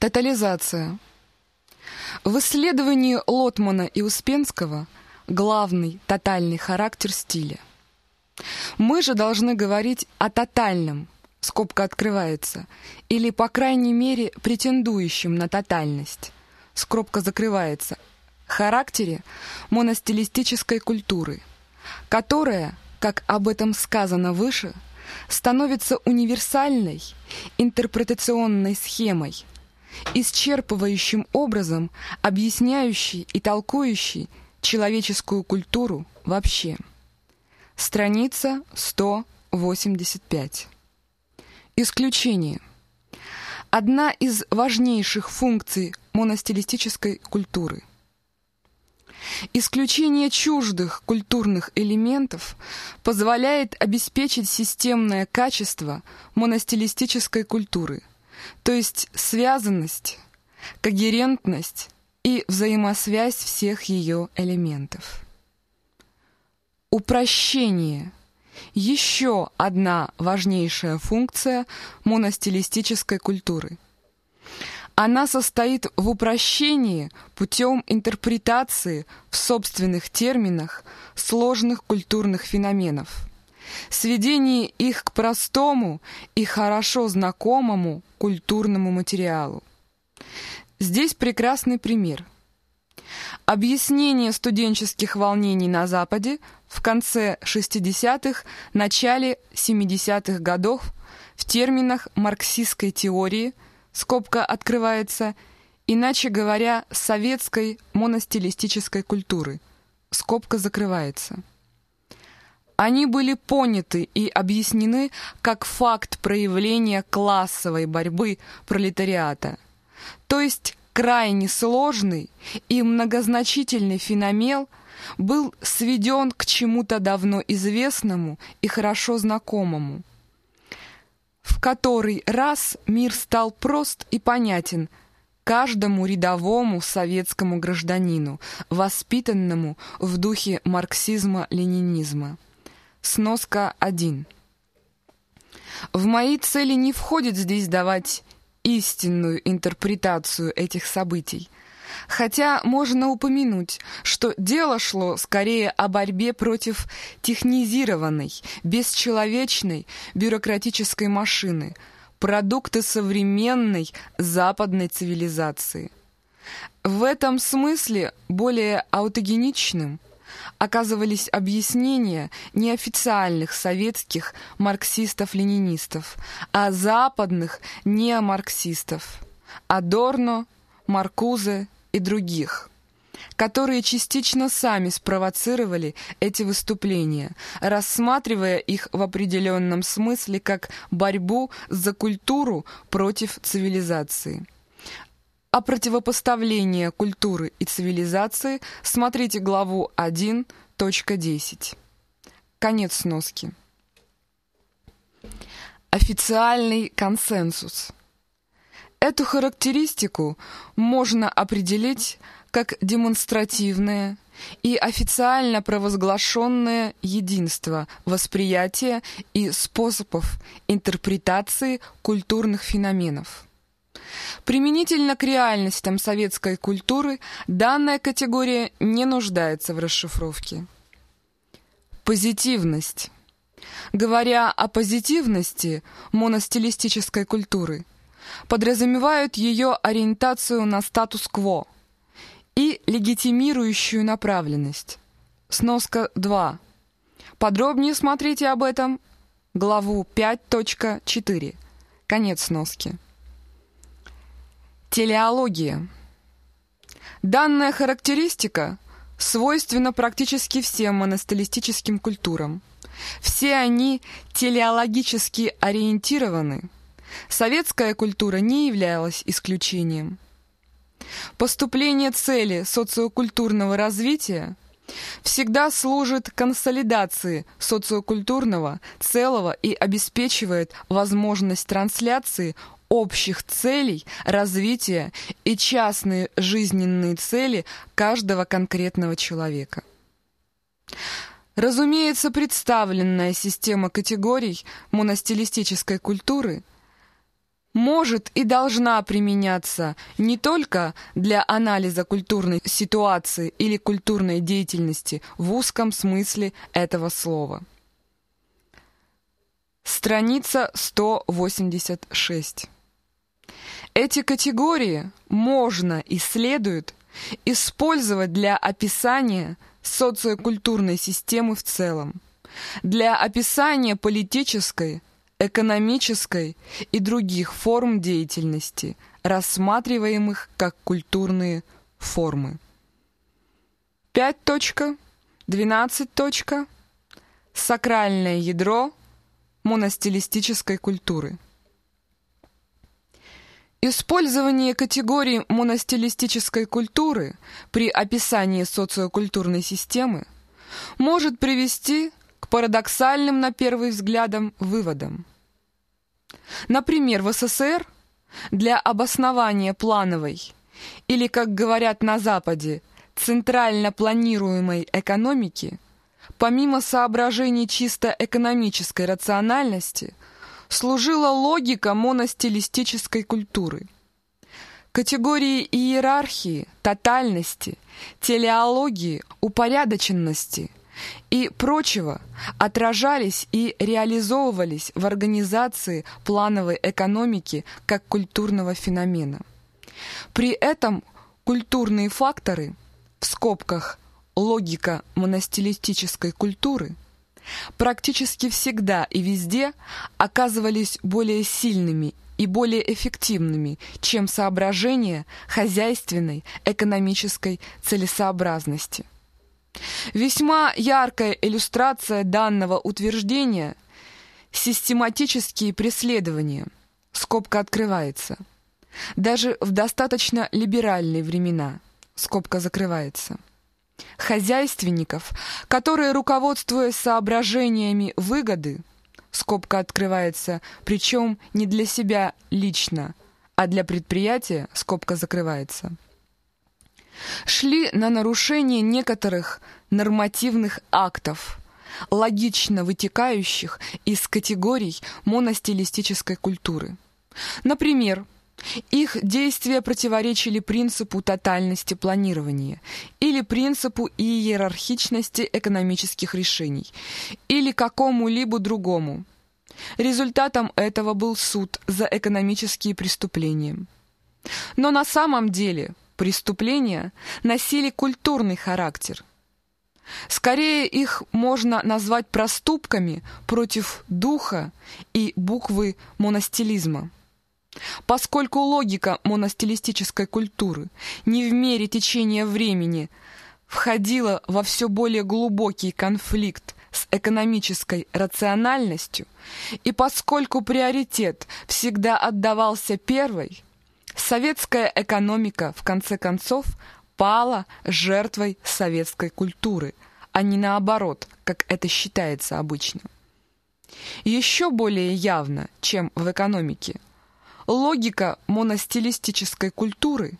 Тотализация. В исследовании Лотмана и Успенского главный тотальный характер стиля. Мы же должны говорить о тотальном, скобка открывается, или, по крайней мере, претендующем на тотальность, скобка закрывается, характере моностилистической культуры, которая, как об этом сказано выше, становится универсальной интерпретационной схемой, исчерпывающим образом объясняющий и толкующий человеческую культуру вообще. Страница 185. Исключение. Одна из важнейших функций моностилистической культуры. Исключение чуждых культурных элементов позволяет обеспечить системное качество моностилистической культуры – то есть связанность, когерентность и взаимосвязь всех ее элементов. Упрощение – еще одна важнейшая функция моностилистической культуры. Она состоит в упрощении путем интерпретации в собственных терминах сложных культурных феноменов – сведение их к простому и хорошо знакомому культурному материалу. Здесь прекрасный пример. Объяснение студенческих волнений на Западе в конце 60-х, начале 70-х годов в терминах марксистской теории, скобка открывается, иначе говоря, советской моностилистической культуры, скобка закрывается. Они были поняты и объяснены как факт проявления классовой борьбы пролетариата, то есть крайне сложный и многозначительный феномен был сведен к чему-то давно известному и хорошо знакомому, в который раз мир стал прост и понятен каждому рядовому советскому гражданину, воспитанному в духе марксизма-ленинизма. Сноска 1. В мои цели не входит здесь давать истинную интерпретацию этих событий. Хотя можно упомянуть, что дело шло скорее о борьбе против технизированной, бесчеловечной бюрократической машины, продукта современной западной цивилизации. В этом смысле более аутогеничным – оказывались объяснения неофициальных советских марксистов-ленинистов, а западных неомарксистов – Адорно, Маркузе и других – которые частично сами спровоцировали эти выступления, рассматривая их в определенном смысле как борьбу за культуру против цивилизации. О противопоставлении культуры и цивилизации смотрите главу 1.10. Конец сноски. Официальный консенсус. Эту характеристику можно определить как демонстративное и официально провозглашенное единство восприятия и способов интерпретации культурных феноменов. Применительно к реальностям советской культуры данная категория не нуждается в расшифровке. Позитивность. Говоря о позитивности моностилистической культуры, подразумевают ее ориентацию на статус-кво и легитимирующую направленность. Сноска 2. Подробнее смотрите об этом главу 5.4. Конец сноски. Телеология. Данная характеристика свойственна практически всем моностилистическим культурам. Все они телеологически ориентированы. Советская культура не являлась исключением. Поступление цели социокультурного развития всегда служит консолидации социокультурного целого и обеспечивает возможность трансляции общих целей развития и частные жизненные цели каждого конкретного человека. Разумеется, представленная система категорий моностилистической культуры может и должна применяться не только для анализа культурной ситуации или культурной деятельности в узком смысле этого слова. Страница 186. Эти категории можно и следует использовать для описания социокультурной системы в целом, для описания политической, экономической и других форм деятельности, рассматриваемых как культурные формы. 5.12. Сакральное ядро моностилистической культуры. Использование категории моностилистической культуры при описании социокультурной системы может привести к парадоксальным на первый взгляд выводам. Например, в СССР для обоснования плановой или, как говорят на Западе, центрально планируемой экономики, помимо соображений чисто экономической рациональности, служила логика моностилистической культуры. Категории иерархии, тотальности, телеологии, упорядоченности – и прочего отражались и реализовывались в организации плановой экономики как культурного феномена. При этом культурные факторы, в скобках логика моностилистической культуры, практически всегда и везде оказывались более сильными и более эффективными, чем соображения хозяйственной экономической целесообразности. Весьма яркая иллюстрация данного утверждения – систематические преследования, скобка открывается, даже в достаточно либеральные времена, скобка закрывается. Хозяйственников, которые, руководствуясь соображениями выгоды, скобка открывается, причем не для себя лично, а для предприятия, скобка закрывается – шли на нарушение некоторых нормативных актов, логично вытекающих из категорий моностилистической культуры. Например, их действия противоречили принципу тотальности планирования или принципу иерархичности экономических решений или какому-либо другому. Результатом этого был суд за экономические преступления. Но на самом деле преступления носили культурный характер. Скорее их можно назвать проступками против духа и буквы моностилизма. Поскольку логика моностилистической культуры не в мере течения времени входила во все более глубокий конфликт с экономической рациональностью, и поскольку приоритет всегда отдавался первой, Советская экономика, в конце концов, пала жертвой советской культуры, а не наоборот, как это считается обычно. Еще более явно, чем в экономике, логика моностилистической культуры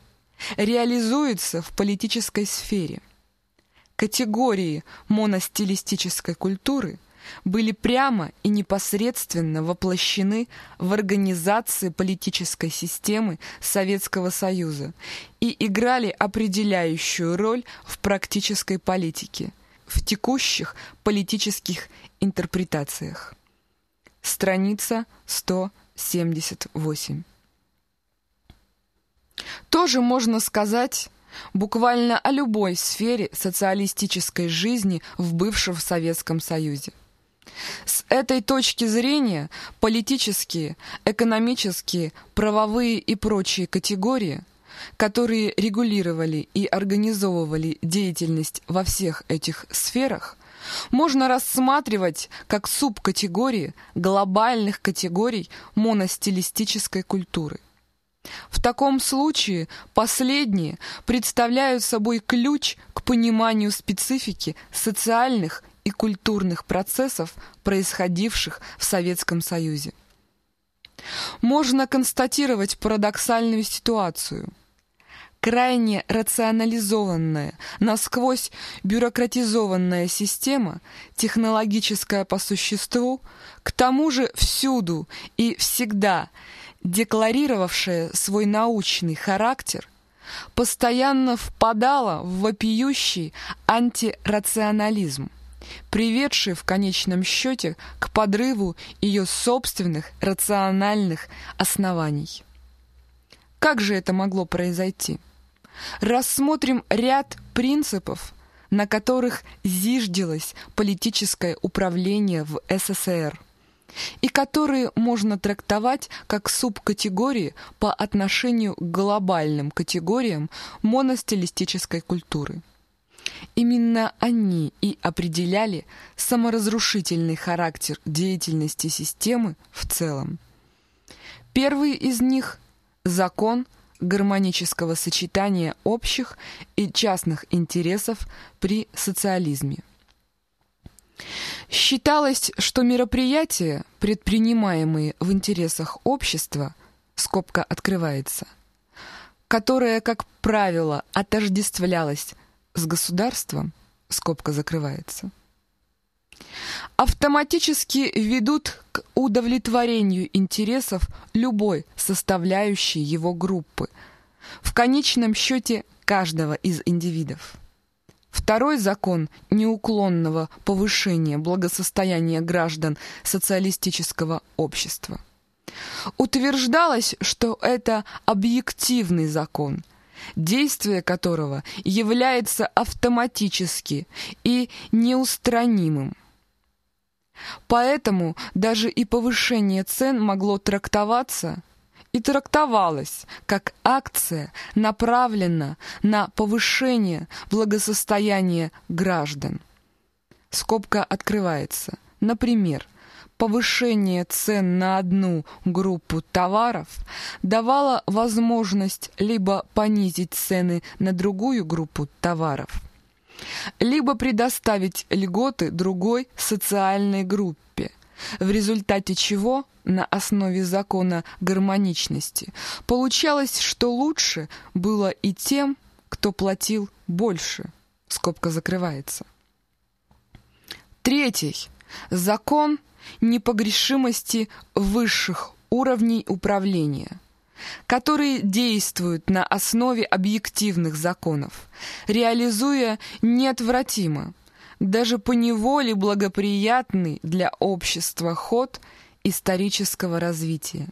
реализуется в политической сфере. Категории моностилистической культуры – были прямо и непосредственно воплощены в организации политической системы Советского Союза и играли определяющую роль в практической политике, в текущих политических интерпретациях. Страница 178. Тоже можно сказать буквально о любой сфере социалистической жизни в бывшем Советском Союзе. С этой точки зрения политические, экономические, правовые и прочие категории, которые регулировали и организовывали деятельность во всех этих сферах, можно рассматривать как субкатегории глобальных категорий моностилистической культуры. В таком случае последние представляют собой ключ к пониманию специфики социальных и культурных процессов, происходивших в Советском Союзе. Можно констатировать парадоксальную ситуацию. Крайне рационализованная, насквозь бюрократизованная система, технологическая по существу, к тому же всюду и всегда декларировавшая свой научный характер, постоянно впадала в вопиющий антирационализм, приведший в конечном счете к подрыву ее собственных рациональных оснований. Как же это могло произойти? Рассмотрим ряд принципов, на которых зиждилось политическое управление в СССР и которые можно трактовать как субкатегории по отношению к глобальным категориям моностилистической культуры. Именно они и определяли саморазрушительный характер деятельности системы в целом. Первый из них – закон – гармонического сочетания общих и частных интересов при социализме. Считалось, что мероприятия, предпринимаемые в интересах общества, скобка открывается, которое, как правило, отождествлялось с государством, скобка закрывается, автоматически ведут к удовлетворению интересов любой составляющей его группы, в конечном счете каждого из индивидов. Второй закон неуклонного повышения благосостояния граждан социалистического общества. Утверждалось, что это объективный закон, действие которого является автоматически и неустранимым. Поэтому даже и повышение цен могло трактоваться и трактовалось как акция, направлена на повышение благосостояния граждан. Скобка открывается. Например, повышение цен на одну группу товаров давало возможность либо понизить цены на другую группу товаров, либо предоставить льготы другой социальной группе, в результате чего на основе закона гармоничности получалось, что лучше было и тем, кто платил больше. Скобка закрывается. Третий. Закон непогрешимости высших уровней управления – которые действуют на основе объективных законов, реализуя неотвратимо, даже по неволе благоприятный для общества ход исторического развития.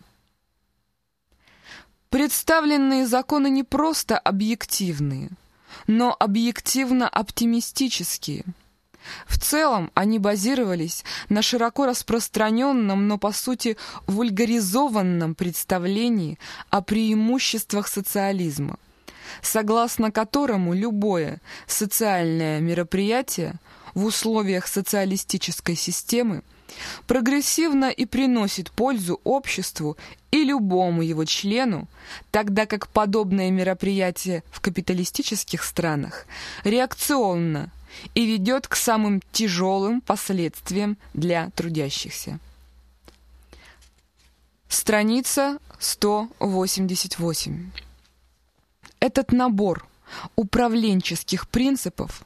Представленные законы не просто объективные, но объективно-оптимистические – в целом они базировались на широко распространенном, но по сути вульгаризованном представлении о преимуществах социализма, согласно которому любое социальное мероприятие в условиях социалистической системы прогрессивно и приносит пользу обществу и любому его члену, тогда как подобное мероприятие в капиталистических странах реакционно и ведет к самым тяжелым последствиям для трудящихся. Страница 188. Этот набор управленческих принципов,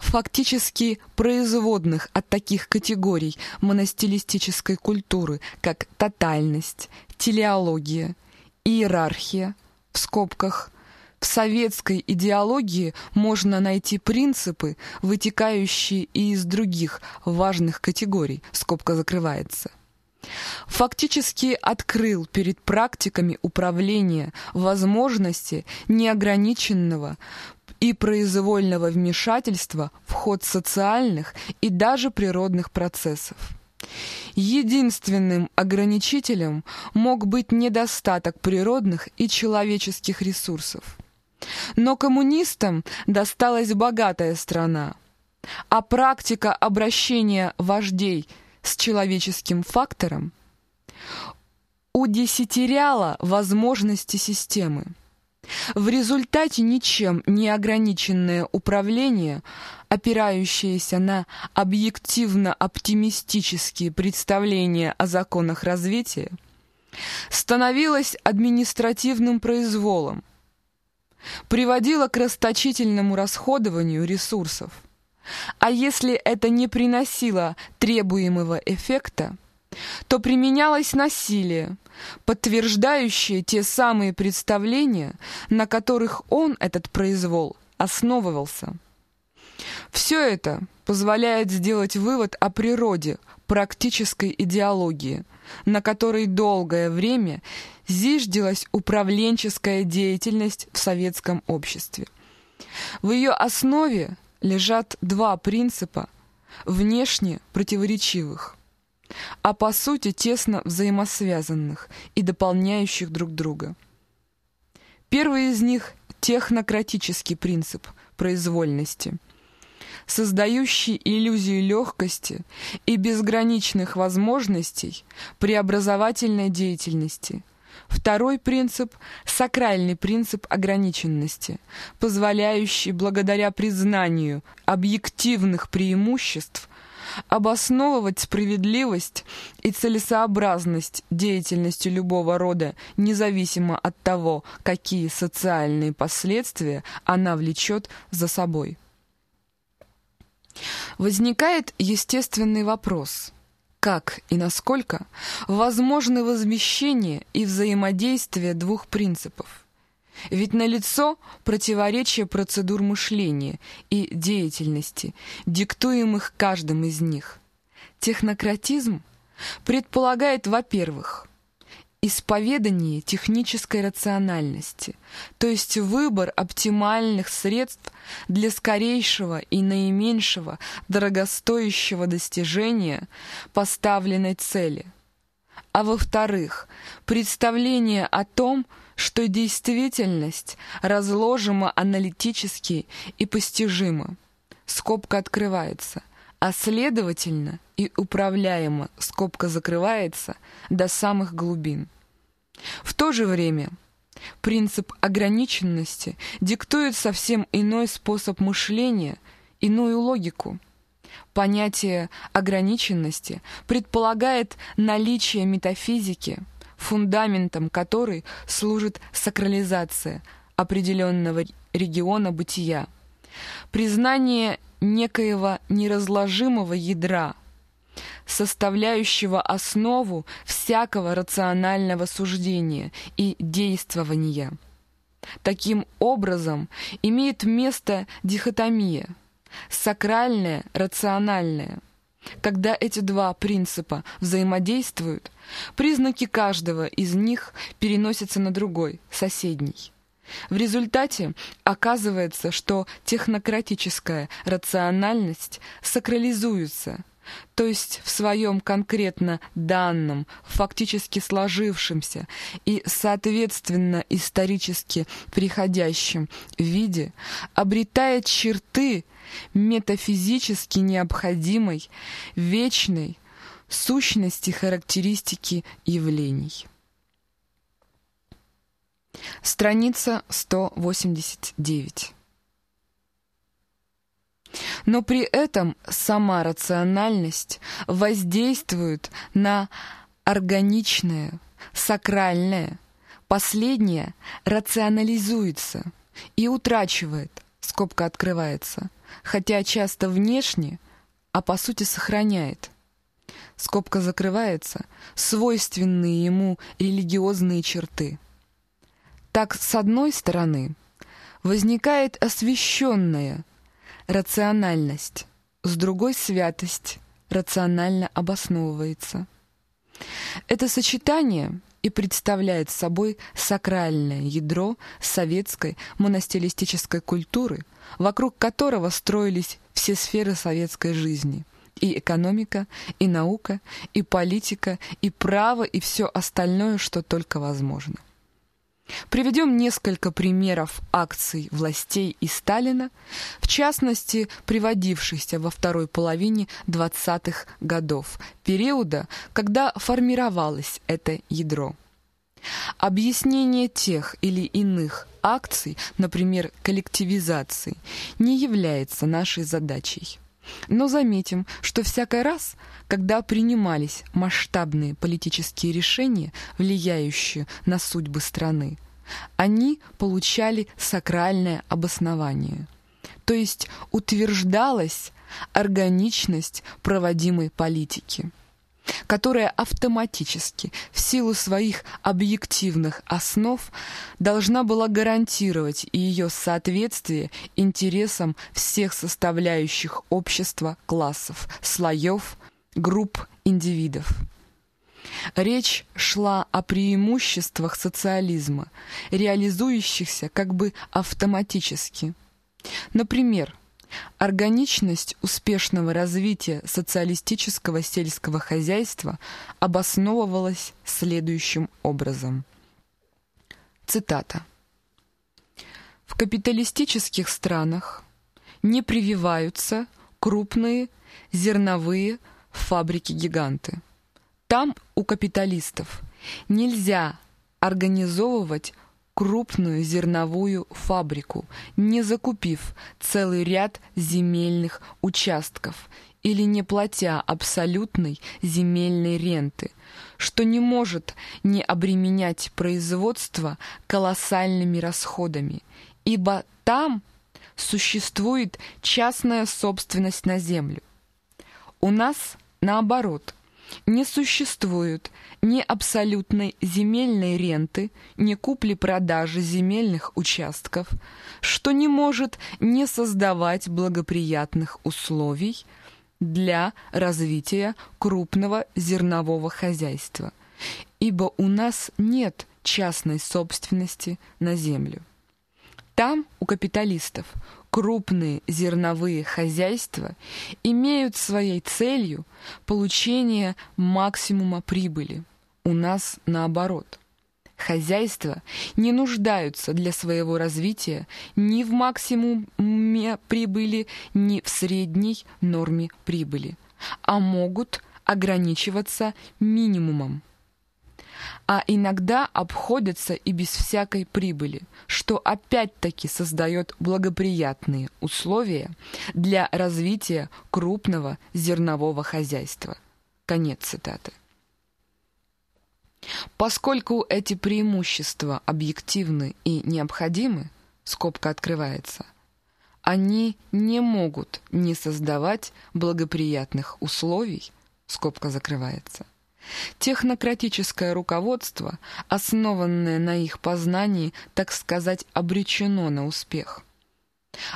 фактически производных от таких категорий моностилистической культуры, как тотальность, телеология, иерархия, в скобках – в советской идеологии можно найти принципы, вытекающие и из других важных категорий, скобка закрывается. Фактически открыл перед практиками управления возможности неограниченного и произвольного вмешательства в ход социальных и даже природных процессов. Единственным ограничителем мог быть недостаток природных и человеческих ресурсов. Но коммунистам досталась богатая страна, а практика обращения вождей с человеческим фактором удесятеряла возможности системы. В результате ничем не ограниченное управление, опирающееся на объективно-оптимистические представления о законах развития, становилось административным произволом, приводило к расточительному расходованию ресурсов. А если это не приносило требуемого эффекта, то применялось насилие, подтверждающее те самые представления, на которых он, этот произвол, основывался. Все это позволяет сделать вывод о природе практической идеологии, на которой долгое время зиждилась управленческая деятельность в советском обществе. В ее основе лежат два принципа, внешне противоречивых, а по сути тесно взаимосвязанных и дополняющих друг друга. Первый из них – технократический принцип произвольности, создающий иллюзию легкости и безграничных возможностей преобразовательной деятельности – Второй принцип – сакральный принцип ограниченности, позволяющий благодаря признанию объективных преимуществ обосновывать справедливость и целесообразность деятельности любого рода, независимо от того, какие социальные последствия она влечет за собой. Возникает естественный вопрос – как и насколько возможны возмещение и взаимодействие двух принципов. Ведь налицо противоречие процедур мышления и деятельности, диктуемых каждым из них. Технократизм предполагает, во-первых, исповедание технической рациональности, то есть выбор оптимальных средств для скорейшего и наименьшего дорогостоящего достижения поставленной цели. А во-вторых, представление о том, что действительность разложима аналитически и постижима. Скобка открывается а следовательно и управляемо скобка закрывается до самых глубин. В то же время принцип ограниченности диктует совсем иной способ мышления, иную логику. Понятие ограниченности предполагает наличие метафизики, фундаментом которой служит сакрализация определенного региона бытия, признание некоего неразложимого ядра, составляющего основу всякого рационального суждения и действования. Таким образом, имеет место дихотомия – сакральное, рациональное. Когда эти два принципа взаимодействуют, признаки каждого из них переносятся на другой, соседний. В результате оказывается, что технократическая рациональность сакрализуется, то есть в своем конкретно данном, фактически сложившемся и, соответственно, исторически приходящем виде обретает черты метафизически необходимой, вечной сущности характеристики явлений. Страница 189. Но при этом сама рациональность воздействует на органичное, сакральное. Последнее рационализуется и утрачивает, скобка открывается, хотя часто внешне, а по сути сохраняет. Скобка закрывается, свойственные ему религиозные черты. Так, с одной стороны, возникает освященная рациональность, с другой — святость, рационально обосновывается. Это сочетание и представляет собой сакральное ядро советской монастилистической культуры, вокруг которого строились все сферы советской жизни — и экономика, и наука, и политика, и право, и все остальное, что только возможно. Приведем несколько примеров акций властей и Сталина, в частности, приводившихся во второй половине 20-х годов, периода, когда формировалось это ядро. Объяснение тех или иных акций, например, коллективизации, не является нашей задачей. Но заметим, что всякий раз, когда принимались масштабные политические решения, влияющие на судьбы страны, они получали сакральное обоснование. То есть утверждалась органичность проводимой политики. Которая автоматически, в силу своих объективных основ, должна была гарантировать ее соответствие интересам всех составляющих общества классов, слоев, групп индивидов. Речь шла о преимуществах социализма, реализующихся как бы автоматически. Например, Органичность успешного развития социалистического сельского хозяйства обосновывалась следующим образом. Цитата. В капиталистических странах не прививаются крупные зерновые фабрики-гиганты. Там у капиталистов нельзя организовывать крупную зерновую фабрику, не закупив целый ряд земельных участков или не платя абсолютной земельной ренты, что не может не обременять производство колоссальными расходами, ибо там существует частная собственность на землю. У нас, наоборот, не существует ни абсолютной земельной ренты, ни купли-продажи земельных участков, что не может не создавать благоприятных условий для развития крупного зернового хозяйства, ибо у нас нет частной собственности на землю. Там, у капиталистов, крупные зерновые хозяйства имеют своей целью получение максимума прибыли. У нас наоборот. Хозяйства не нуждаются для своего развития ни в максимуме прибыли, ни в средней норме прибыли, а могут ограничиваться минимумом а иногда обходятся и без всякой прибыли, что опять-таки создает благоприятные условия для развития крупного зернового хозяйства. Конец цитаты. Поскольку эти преимущества объективны и необходимы, скобка открывается, они не могут не создавать благоприятных условий, скобка закрывается – Технократическое руководство, основанное на их познании, так сказать, обречено на успех.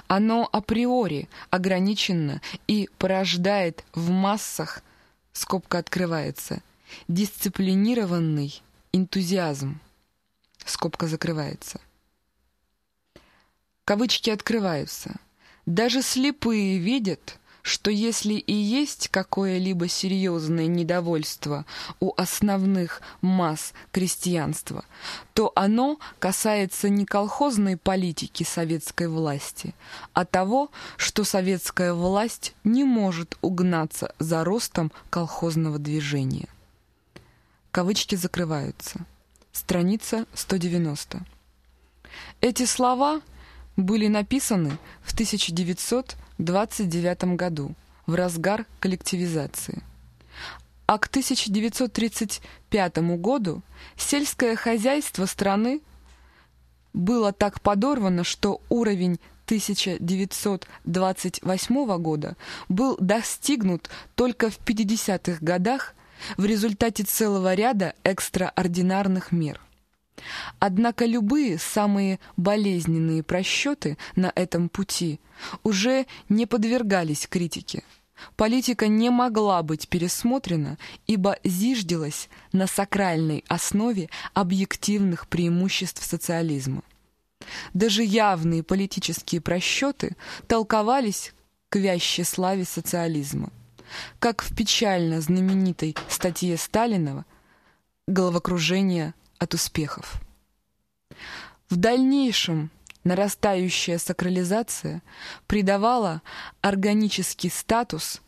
Оно априори ограничено и порождает в массах, скобка открывается, дисциплинированный энтузиазм, скобка закрывается. Кавычки открываются. Даже слепые видят, что если и есть какое-либо серьезное недовольство у основных масс крестьянства, то оно касается не колхозной политики советской власти, а того, что советская власть не может угнаться за ростом колхозного движения. Кавычки закрываются. Страница 190. Эти слова были написаны в 1900 29 году, в разгар коллективизации. А к 1935 году сельское хозяйство страны было так подорвано, что уровень 1928 года был достигнут только в 50-х годах в результате целого ряда экстраординарных мер – Однако любые самые болезненные просчеты на этом пути уже не подвергались критике. Политика не могла быть пересмотрена, ибо зиждилась на сакральной основе объективных преимуществ социализма. Даже явные политические просчеты толковались к вящей славе социализма. Как в печально знаменитой статье Сталинова «Головокружение от успехов. В дальнейшем нарастающая сакрализация придавала органический статус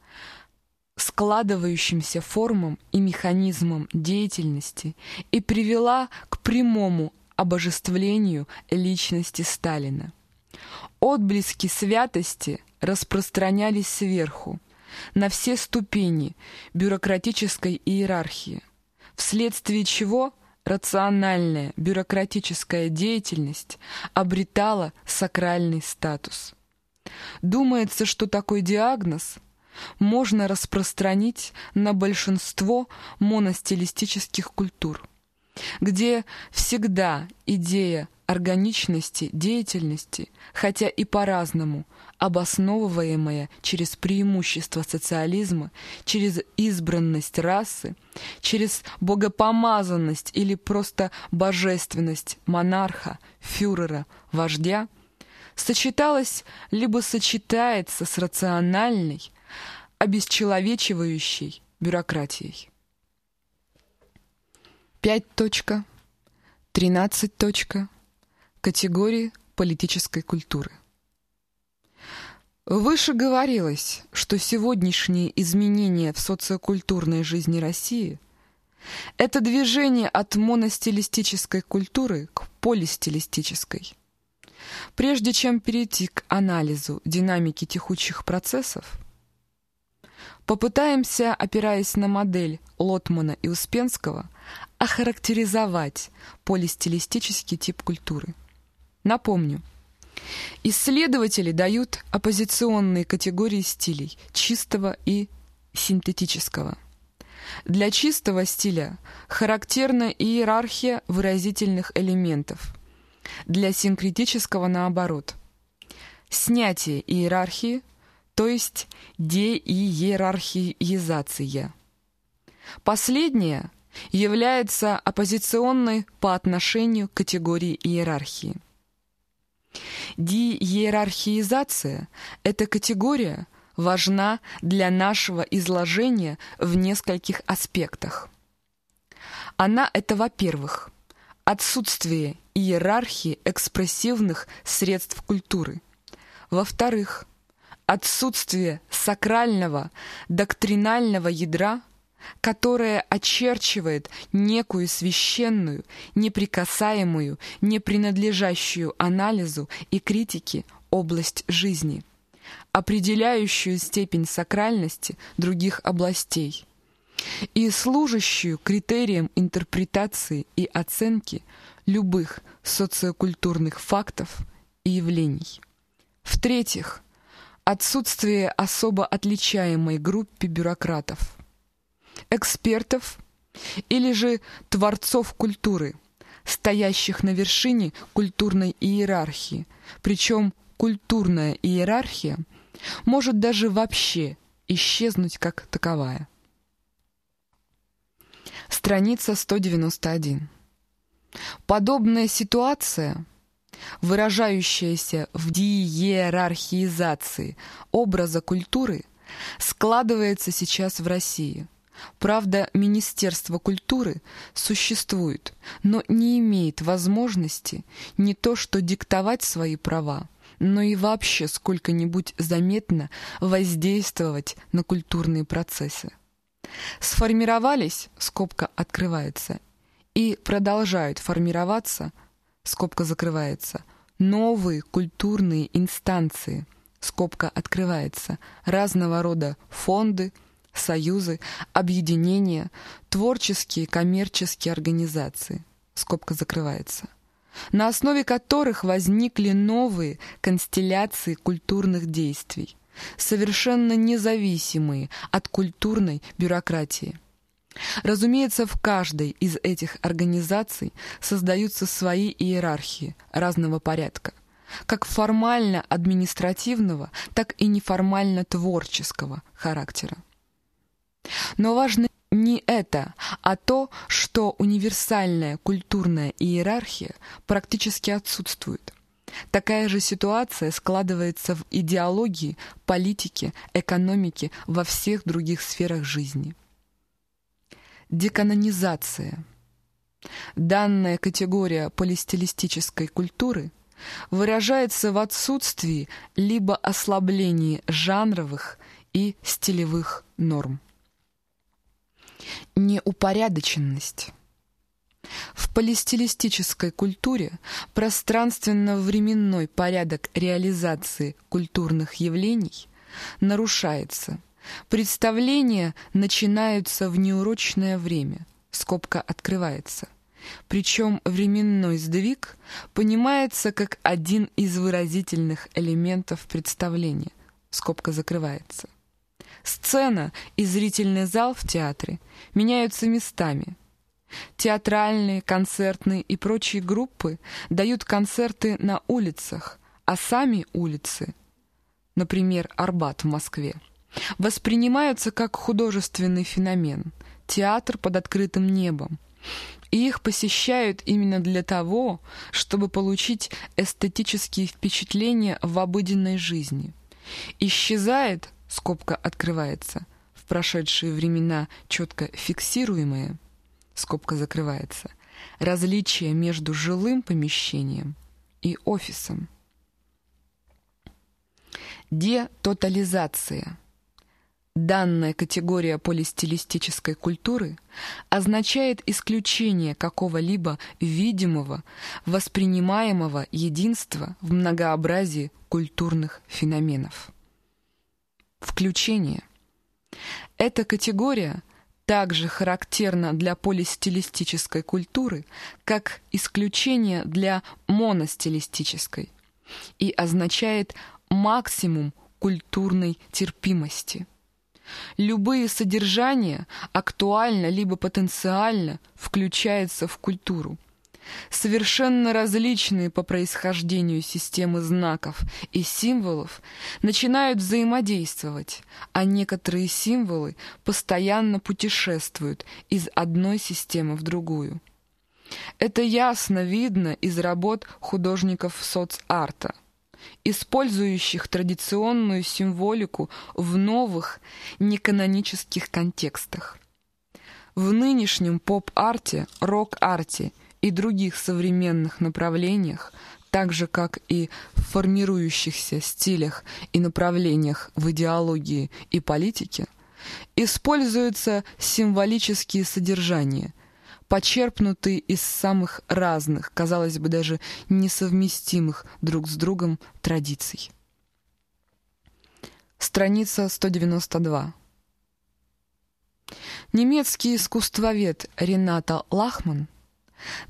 складывающимся формам и механизмам деятельности и привела к прямому обожествлению личности Сталина. Отблески святости распространялись сверху, на все ступени бюрократической иерархии, вследствие чего – рациональная бюрократическая деятельность обретала сакральный статус. Думается, что такой диагноз можно распространить на большинство моностилистических культур, где всегда идея органичности деятельности, хотя и по-разному, обосновываемая через преимущество социализма, через избранность расы, через богопомазанность или просто божественность монарха, фюрера, вождя, сочеталась либо сочетается с рациональной, обесчеловечивающей бюрократией. 5.13. Категории политической культуры. Выше говорилось, что сегодняшние изменения в социокультурной жизни России – это движение от моностилистической культуры к полистилистической. Прежде чем перейти к анализу динамики текущих процессов, попытаемся, опираясь на модель Лотмана и Успенского, охарактеризовать полистилистический тип культуры – Напомню, исследователи дают оппозиционные категории стилей чистого и синтетического. Для чистого стиля характерна иерархия выразительных элементов. Для синкретического наоборот. Снятие иерархии, то есть деиерархизация. Последняя является оппозиционной по отношению к категории иерархии. Диерархизация – эта категория важна для нашего изложения в нескольких аспектах. Она – это, во-первых, отсутствие иерархии экспрессивных средств культуры. Во-вторых, отсутствие сакрального доктринального ядра – которое очерчивает некую священную, неприкасаемую, не принадлежащую анализу и критике область жизни, определяющую степень сакральности других областей и служащую критерием интерпретации и оценки любых социокультурных фактов и явлений. В-третьих, отсутствие особо отличаемой группы бюрократов – экспертов или же творцов культуры, стоящих на вершине культурной иерархии. Причем культурная иерархия может даже вообще исчезнуть как таковая. Страница 191. Подобная ситуация, выражающаяся в диерархизации образа культуры, складывается сейчас в России – Правда, Министерство культуры существует, но не имеет возможности не то что диктовать свои права, но и вообще сколько-нибудь заметно воздействовать на культурные процессы. Сформировались, скобка открывается, и продолжают формироваться, скобка закрывается, новые культурные инстанции, скобка открывается, разного рода фонды, союзы, объединения, творческие коммерческие организации. Скобка закрывается. На основе которых возникли новые констелляции культурных действий, совершенно независимые от культурной бюрократии. Разумеется, в каждой из этих организаций создаются свои иерархии разного порядка, как формально административного, так и неформально творческого характера. Но важно не это, а то, что универсальная культурная иерархия практически отсутствует. Такая же ситуация складывается в идеологии, политике, экономике, во всех других сферах жизни. Деканонизация. Данная категория полистилистической культуры выражается в отсутствии либо ослаблении жанровых и стилевых норм неупорядоченность. В полистилистической культуре пространственно-временной порядок реализации культурных явлений нарушается. Представления начинаются в неурочное время, скобка открывается. Причем временной сдвиг понимается как один из выразительных элементов представления, скобка закрывается. Сцена и зрительный зал в театре меняются местами. Театральные, концертные и прочие группы дают концерты на улицах, а сами улицы, например, Арбат в Москве, воспринимаются как художественный феномен, театр под открытым небом, и их посещают именно для того, чтобы получить эстетические впечатления в обыденной жизни. Исчезает, скобка открывается, в прошедшие времена четко фиксируемые, скобка закрывается, различие между жилым помещением и офисом. Детотализация – Данная категория полистилистической культуры означает исключение какого-либо видимого, воспринимаемого единства в многообразии культурных феноменов. Включение. Эта категория также характерна для полистилистической культуры, как исключение для моностилистической и означает максимум культурной терпимости – Любые содержания актуально либо потенциально включаются в культуру. Совершенно различные по происхождению системы знаков и символов начинают взаимодействовать, а некоторые символы постоянно путешествуют из одной системы в другую. Это ясно видно из работ художников соцарта – использующих традиционную символику в новых неканонических контекстах. В нынешнем поп-арте, рок-арте и других современных направлениях, так же как и в формирующихся стилях и направлениях в идеологии и политике, используются символические содержания – почерпнутые из самых разных, казалось бы, даже несовместимых друг с другом традиций. Страница 192. Немецкий искусствовед Рената Лахман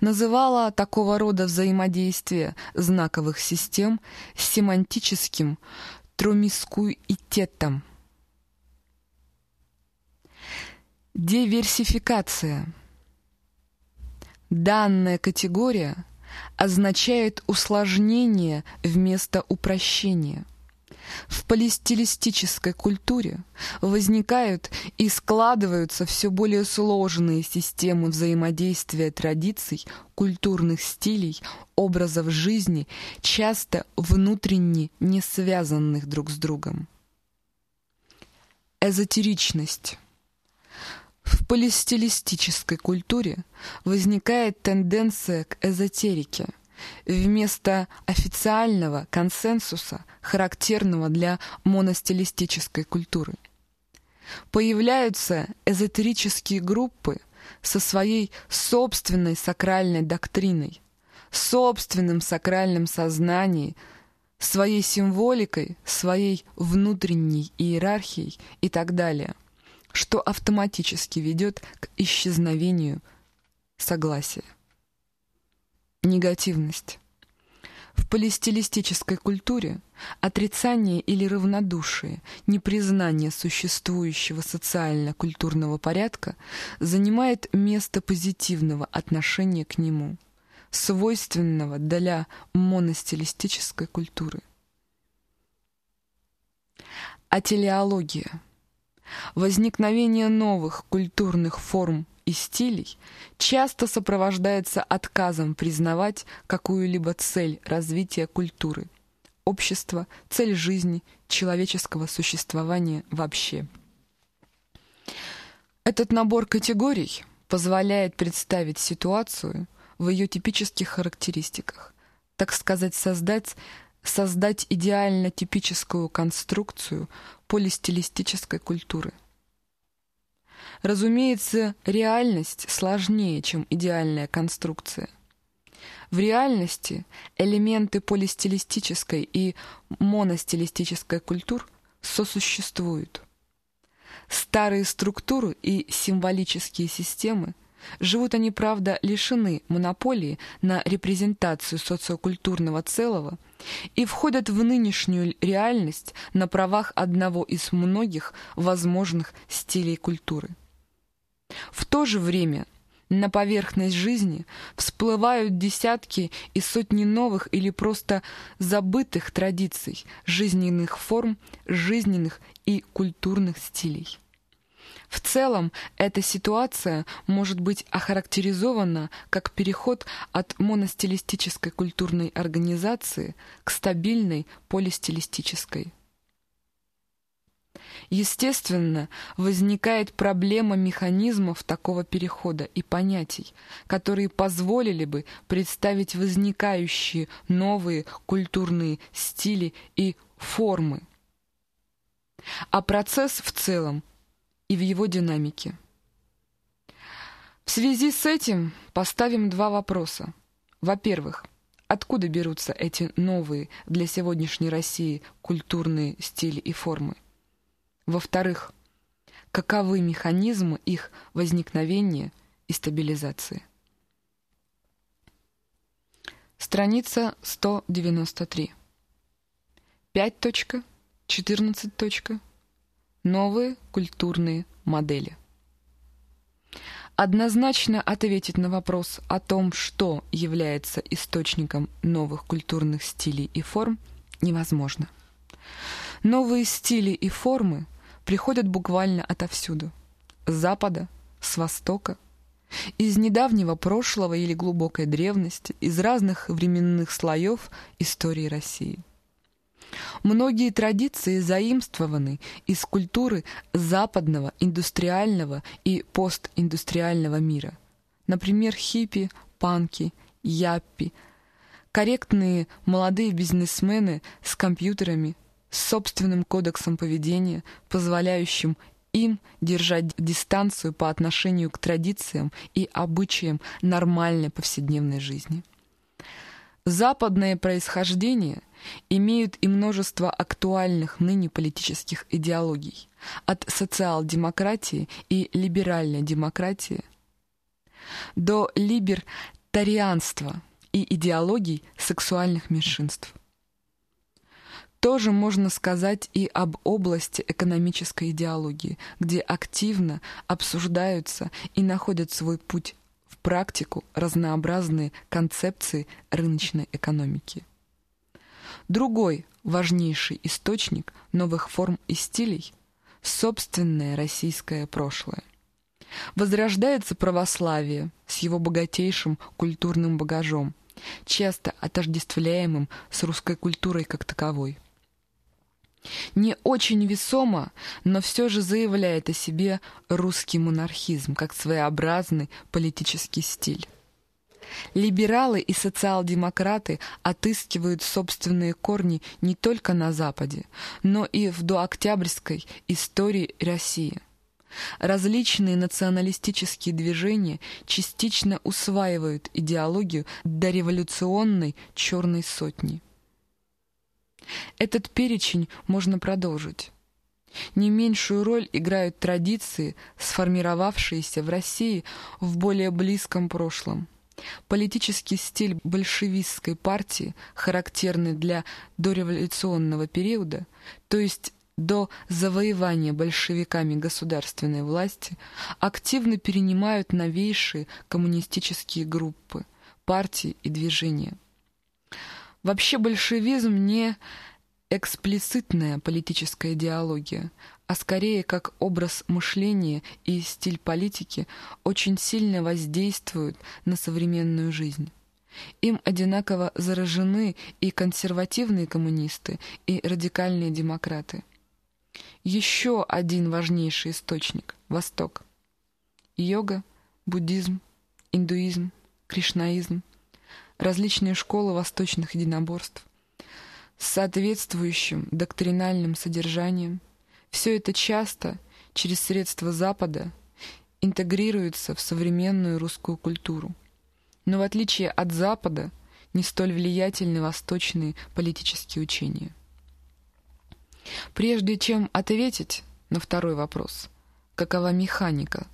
называла такого рода взаимодействие знаковых систем семантическим тромискуитетом. Диверсификация – Данная категория означает усложнение вместо упрощения. В полистилистической культуре возникают и складываются все более сложные системы взаимодействия традиций, культурных стилей, образов жизни, часто внутренне не связанных друг с другом. Эзотеричность в полистилистической культуре возникает тенденция к эзотерике вместо официального консенсуса, характерного для моностилистической культуры. Появляются эзотерические группы со своей собственной сакральной доктриной, собственным сакральным сознанием, своей символикой, своей внутренней иерархией и так далее – что автоматически ведет к исчезновению согласия. Негативность. В полистилистической культуре отрицание или равнодушие, непризнание существующего социально-культурного порядка занимает место позитивного отношения к нему, свойственного для моностилистической культуры. Ателеология – Возникновение новых культурных форм и стилей часто сопровождается отказом признавать какую-либо цель развития культуры, общества, цель жизни, человеческого существования вообще. Этот набор категорий позволяет представить ситуацию в ее типических характеристиках, так сказать, создать создать идеально типическую конструкцию полистилистической культуры. Разумеется, реальность сложнее, чем идеальная конструкция. В реальности элементы полистилистической и моностилистической культур сосуществуют. Старые структуры и символические системы Живут они, правда, лишены монополии на репрезентацию социокультурного целого и входят в нынешнюю реальность на правах одного из многих возможных стилей культуры. В то же время на поверхность жизни всплывают десятки и сотни новых или просто забытых традиций, жизненных форм, жизненных и культурных стилей. В целом, эта ситуация может быть охарактеризована как переход от моностилистической культурной организации к стабильной полистилистической. Естественно, возникает проблема механизмов такого перехода и понятий, которые позволили бы представить возникающие новые культурные стили и формы. А процесс в целом и в его динамике. В связи с этим поставим два вопроса. Во-первых, откуда берутся эти новые для сегодняшней России культурные стили и формы? Во-вторых, каковы механизмы их возникновения и стабилизации? Страница 193. 5.14. Новые культурные модели. Однозначно ответить на вопрос о том, что является источником новых культурных стилей и форм, невозможно. Новые стили и формы приходят буквально отовсюду. С запада, с востока, из недавнего прошлого или глубокой древности, из разных временных слоев истории России. Многие традиции заимствованы из культуры западного индустриального и постиндустриального мира. Например, хиппи, панки, яппи, корректные молодые бизнесмены с компьютерами, с собственным кодексом поведения, позволяющим им держать дистанцию по отношению к традициям и обычаям нормальной повседневной жизни. Западное происхождение имеют и множество актуальных ныне политических идеологий, от социал-демократии и либеральной демократии до либертарианства и идеологий сексуальных меньшинств. Тоже можно сказать и об области экономической идеологии, где активно обсуждаются и находят свой путь практику разнообразные концепции рыночной экономики. Другой важнейший источник новых форм и стилей – собственное российское прошлое. Возрождается православие с его богатейшим культурным багажом, часто отождествляемым с русской культурой как таковой – не очень весомо, но все же заявляет о себе русский монархизм как своеобразный политический стиль. Либералы и социал-демократы отыскивают собственные корни не только на Западе, но и в дооктябрьской истории России. Различные националистические движения частично усваивают идеологию дореволюционной «черной сотни». Этот перечень можно продолжить. Не меньшую роль играют традиции, сформировавшиеся в России в более близком прошлом. Политический стиль большевистской партии, характерный для дореволюционного периода, то есть до завоевания большевиками государственной власти, активно перенимают новейшие коммунистические группы, партии и движения. Вообще большевизм не эксплицитная политическая идеология, а скорее как образ мышления и стиль политики очень сильно воздействуют на современную жизнь. Им одинаково заражены и консервативные коммунисты, и радикальные демократы. Еще один важнейший источник – Восток. Йога, буддизм, индуизм, кришнаизм – различные школы восточных единоборств с соответствующим доктринальным содержанием. Все это часто через средства Запада интегрируется в современную русскую культуру. Но в отличие от Запада, не столь влиятельны восточные политические учения. Прежде чем ответить на второй вопрос, какова механика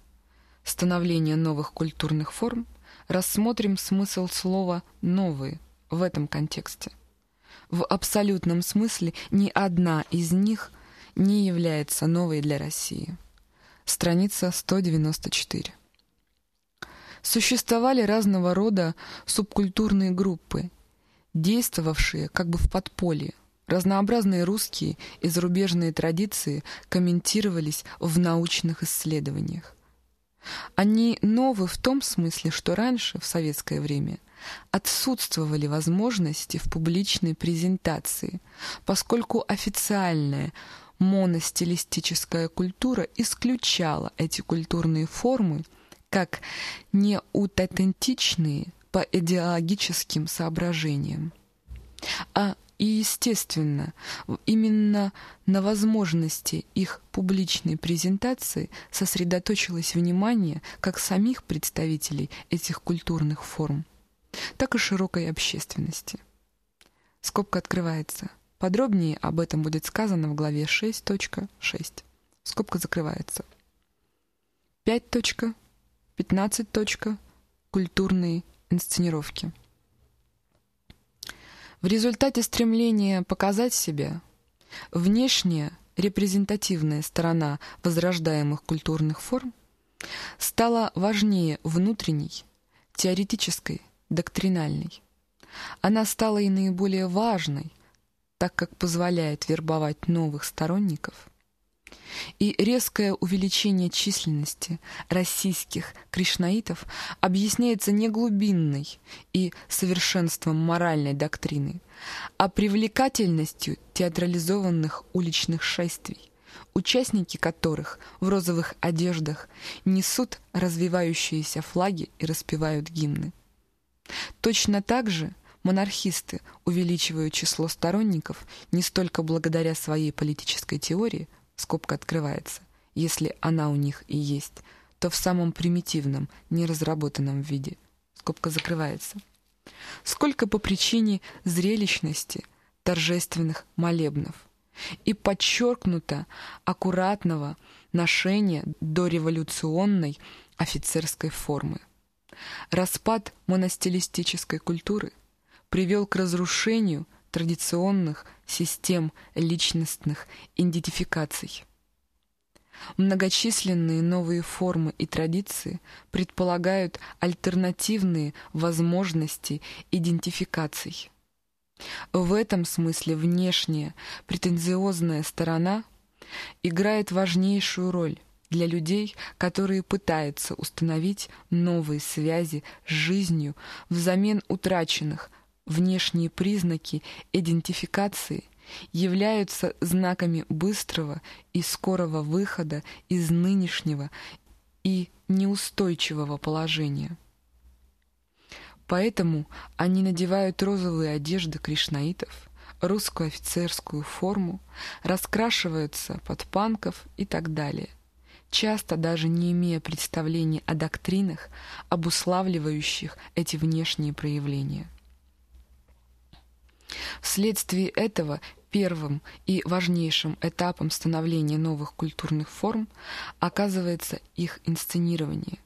становления новых культурных форм рассмотрим смысл слова «новые» в этом контексте. В абсолютном смысле ни одна из них не является новой для России. Страница 194. Существовали разного рода субкультурные группы, действовавшие как бы в подполье. Разнообразные русские и зарубежные традиции комментировались в научных исследованиях. Они новы в том смысле, что раньше, в советское время, отсутствовали возможности в публичной презентации, поскольку официальная моностилистическая культура исключала эти культурные формы как неаутентичные по идеологическим соображениям. А и, естественно, именно на возможности их публичной презентации сосредоточилось внимание как самих представителей этих культурных форм, так и широкой общественности. Скобка открывается. Подробнее об этом будет сказано в главе 6.6. Скобка закрывается. 5.15. Культурные инсценировки. В результате стремления показать себя, внешняя репрезентативная сторона возрождаемых культурных форм стала важнее внутренней, теоретической, доктринальной. Она стала и наиболее важной, так как позволяет вербовать новых сторонников и резкое увеличение численности российских кришнаитов объясняется не глубинной и совершенством моральной доктрины, а привлекательностью театрализованных уличных шествий, участники которых в розовых одеждах несут развивающиеся флаги и распевают гимны. Точно так же монархисты увеличивают число сторонников не столько благодаря своей политической теории – скобка открывается, если она у них и есть, то в самом примитивном, неразработанном виде, скобка закрывается. Сколько по причине зрелищности торжественных молебнов и подчеркнуто аккуратного ношения дореволюционной офицерской формы. Распад моностилистической культуры привел к разрушению традиционных систем личностных идентификаций. Многочисленные новые формы и традиции предполагают альтернативные возможности идентификаций. В этом смысле внешняя, претенциозная сторона играет важнейшую роль для людей, которые пытаются установить новые связи с жизнью взамен утраченных внешние признаки идентификации являются знаками быстрого и скорого выхода из нынешнего и неустойчивого положения. Поэтому они надевают розовые одежды кришнаитов, русскую офицерскую форму, раскрашиваются под панков и так далее, часто даже не имея представления о доктринах, обуславливающих эти внешние проявления. Вследствие этого первым и важнейшим этапом становления новых культурных форм оказывается их инсценирование.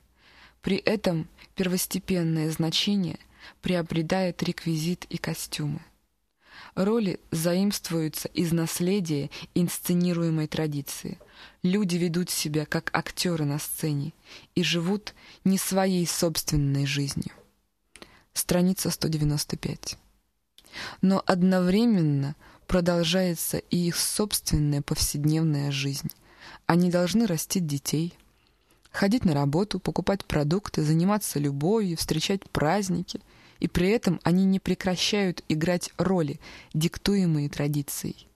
При этом первостепенное значение приобретает реквизит и костюмы. Роли заимствуются из наследия инсценируемой традиции. Люди ведут себя как актеры на сцене и живут не своей собственной жизнью. Страница 195 но одновременно продолжается и их собственная повседневная жизнь. Они должны растить детей, ходить на работу, покупать продукты, заниматься любовью, встречать праздники, и при этом они не прекращают играть роли, диктуемые традицией.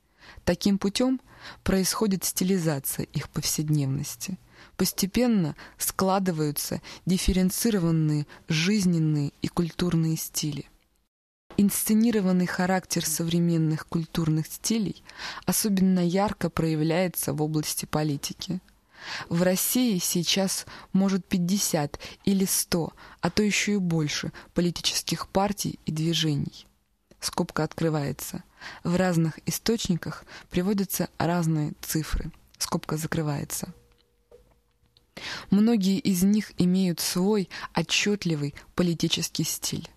Таким путем происходит стилизация их повседневности. Постепенно складываются дифференцированные жизненные и культурные стили – Инсценированный характер современных культурных стилей особенно ярко проявляется в области политики. В России сейчас может 50 или 100, а то еще и больше политических партий и движений. Скобка открывается. В разных источниках приводятся разные цифры. Скобка закрывается. Многие из них имеют свой отчетливый политический стиль.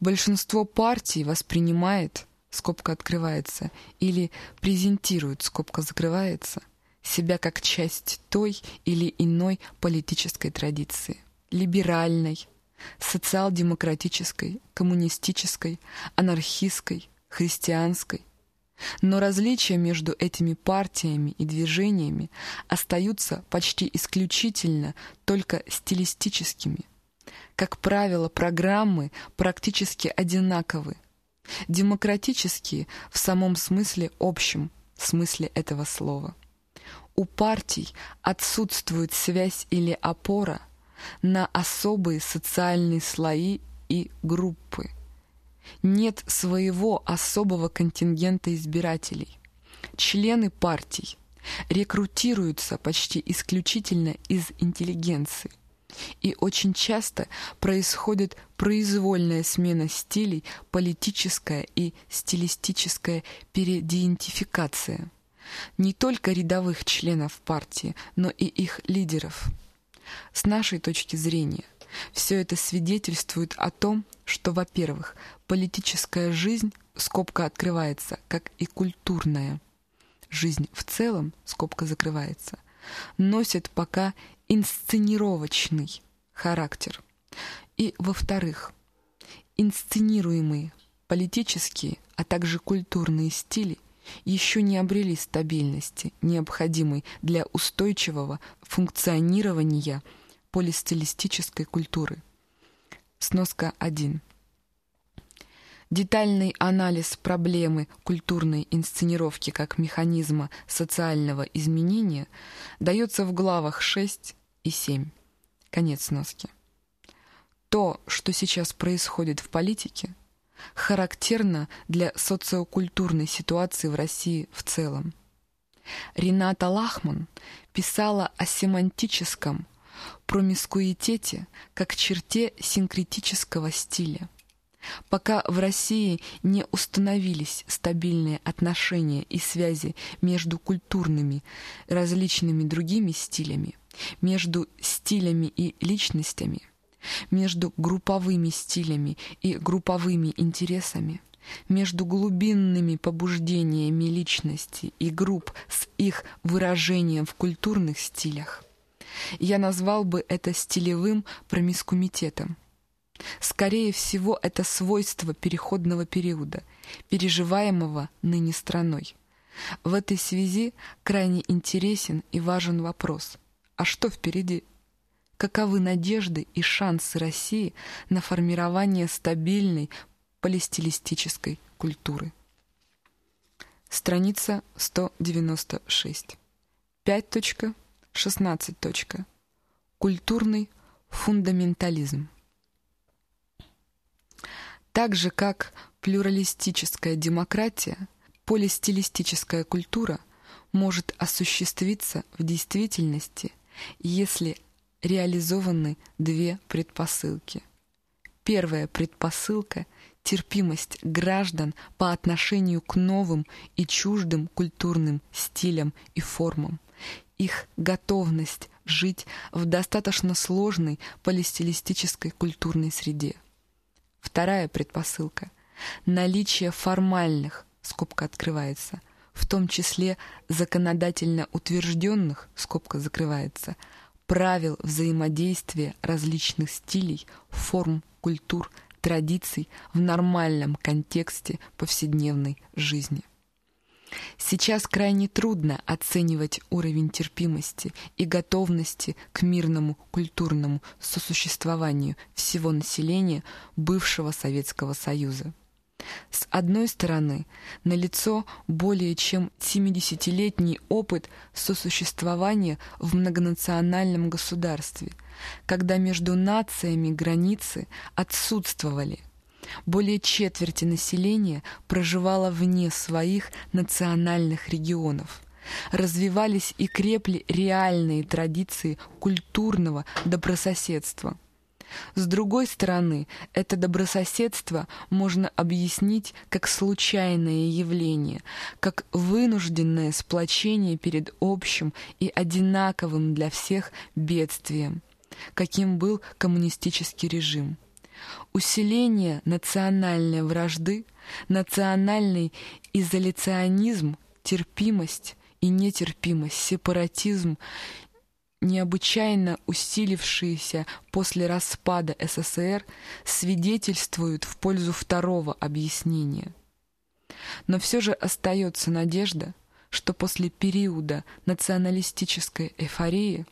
Большинство партий воспринимает, скобка открывается, или презентирует, скобка закрывается, себя как часть той или иной политической традиции. Либеральной, социал-демократической, коммунистической, анархистской, христианской. Но различия между этими партиями и движениями остаются почти исключительно только стилистическими. Как правило, программы практически одинаковы. Демократические в самом смысле общем смысле этого слова. У партий отсутствует связь или опора на особые социальные слои и группы. Нет своего особого контингента избирателей. Члены партий рекрутируются почти исключительно из интеллигенции. И очень часто происходит произвольная смена стилей, политическая и стилистическая переидентификация. Не только рядовых членов партии, но и их лидеров – с нашей точки зрения, все это свидетельствует о том, что, во-первых, политическая жизнь, скобка открывается, как и культурная жизнь в целом, скобка закрывается, носит пока инсценировочный характер. И, во-вторых, инсценируемые политические, а также культурные стили еще не обрели стабильности, необходимой для устойчивого функционирования полистилистической культуры. Сноска 1. Детальный анализ проблемы культурной инсценировки как механизма социального изменения дается в главах 6 и 7. Конец сноски. То, что сейчас происходит в политике – характерно для социокультурной ситуации в России в целом. Рената Лахман писала о семантическом промискуитете как черте синкретического стиля. Пока в России не установились стабильные отношения и связи между культурными различными другими стилями, между стилями и личностями – между групповыми стилями и групповыми интересами, между глубинными побуждениями личности и групп с их выражением в культурных стилях. Я назвал бы это стилевым промискумитетом. Скорее всего, это свойство переходного периода, переживаемого ныне страной. В этой связи крайне интересен и важен вопрос «А что впереди?» каковы надежды и шансы России на формирование стабильной полистилистической культуры. Страница 196. 5.16. Культурный фундаментализм. Так же, как плюралистическая демократия, полистилистическая культура может осуществиться в действительности, если реализованы две предпосылки. Первая предпосылка – терпимость граждан по отношению к новым и чуждым культурным стилям и формам, их готовность жить в достаточно сложной полистилистической культурной среде. Вторая предпосылка – наличие формальных, скобка открывается, в том числе законодательно утвержденных, скобка закрывается, правил взаимодействия различных стилей, форм, культур, традиций в нормальном контексте повседневной жизни. Сейчас крайне трудно оценивать уровень терпимости и готовности к мирному культурному сосуществованию всего населения бывшего Советского Союза. С одной стороны, налицо более чем 70-летний опыт сосуществования в многонациональном государстве, когда между нациями границы отсутствовали. Более четверти населения проживало вне своих национальных регионов. Развивались и крепли реальные традиции культурного добрососедства – С другой стороны, это добрососедство можно объяснить как случайное явление, как вынужденное сплочение перед общим и одинаковым для всех бедствием, каким был коммунистический режим. Усиление национальной вражды, национальный изоляционизм, терпимость и нетерпимость, сепаратизм необычайно усилившиеся после распада СССР, свидетельствуют в пользу второго объяснения. Но все же остается надежда, что после периода националистической эйфории,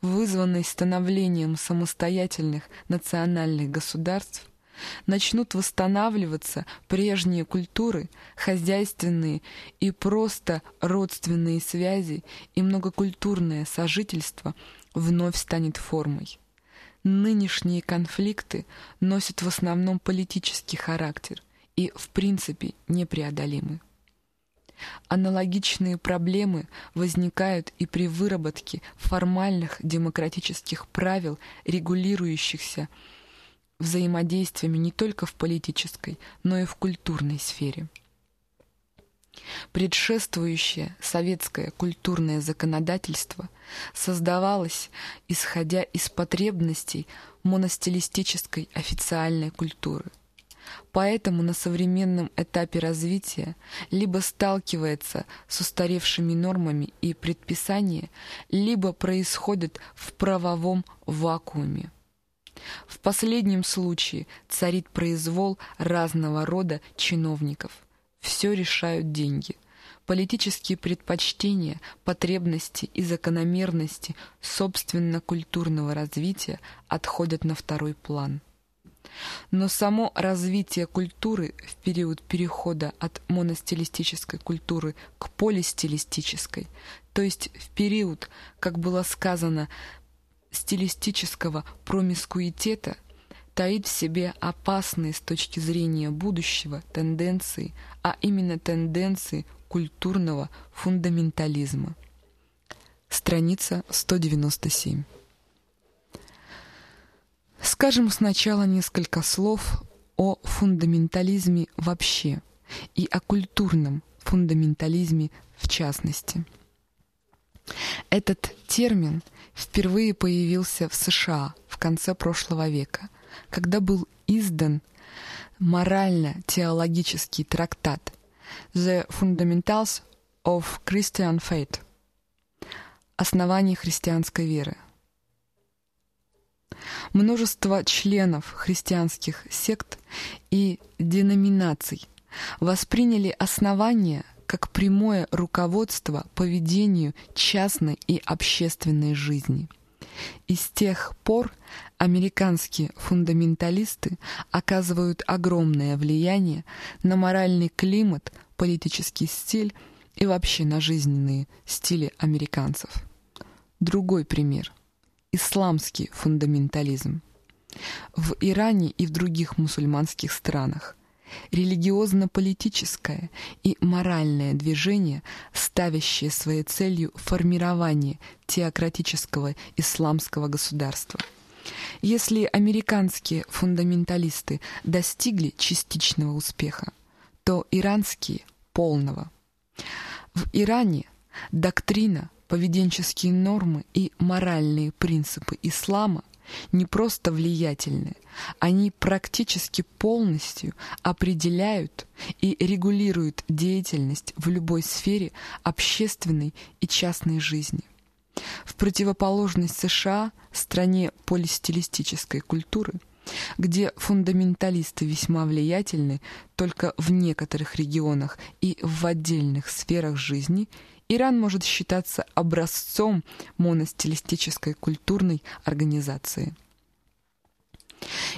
вызванной становлением самостоятельных национальных государств, начнут восстанавливаться прежние культуры, хозяйственные и просто родственные связи, и многокультурное сожительство вновь станет формой. Нынешние конфликты носят в основном политический характер и, в принципе, непреодолимы. Аналогичные проблемы возникают и при выработке формальных демократических правил, регулирующихся взаимодействиями не только в политической, но и в культурной сфере. Предшествующее советское культурное законодательство создавалось, исходя из потребностей моностилистической официальной культуры. Поэтому на современном этапе развития либо сталкивается с устаревшими нормами и предписаниями, либо происходит в правовом вакууме. В последнем случае царит произвол разного рода чиновников. Все решают деньги. Политические предпочтения, потребности и закономерности собственно-культурного развития отходят на второй план. Но само развитие культуры в период перехода от моностилистической культуры к полистилистической, то есть в период, как было сказано, стилистического промискуитета таит в себе опасные с точки зрения будущего тенденции, а именно тенденции культурного фундаментализма. Страница 197. Скажем сначала несколько слов о фундаментализме вообще и о культурном фундаментализме в частности. Этот термин впервые появился в США в конце прошлого века, когда был издан морально-теологический трактат «The Fundamentals of Christian Faith» «Основание христианской веры». Множество членов христианских сект и деноминаций восприняли основания как прямое руководство поведению частной и общественной жизни. И с тех пор американские фундаменталисты оказывают огромное влияние на моральный климат, политический стиль и вообще на жизненные стили американцев. Другой пример – исламский фундаментализм. В Иране и в других мусульманских странах религиозно-политическое и моральное движение, ставящее своей целью формирование теократического исламского государства. Если американские фундаменталисты достигли частичного успеха, то иранские — полного. В Иране доктрина, поведенческие нормы и моральные принципы ислама не просто влиятельны, они практически полностью определяют и регулируют деятельность в любой сфере общественной и частной жизни. В противоположность США, стране полистилистической культуры, где фундаменталисты весьма влиятельны только в некоторых регионах и в отдельных сферах жизни – Иран может считаться образцом моностилистической культурной организации.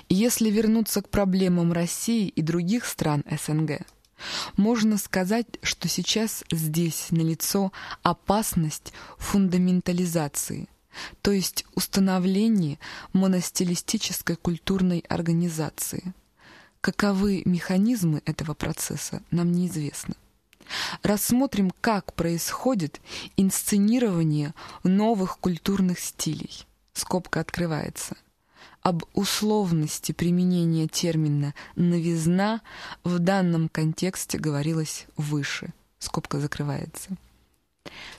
Если вернуться к проблемам России и других стран СНГ, можно сказать, что сейчас здесь налицо опасность фундаментализации, то есть установление моностилистической культурной организации. Каковы механизмы этого процесса, нам неизвестно. Рассмотрим, как происходит инсценирование новых культурных стилей. Скобка открывается. об условности применения термина «новизна» в данном контексте говорилось выше. Скобка закрывается.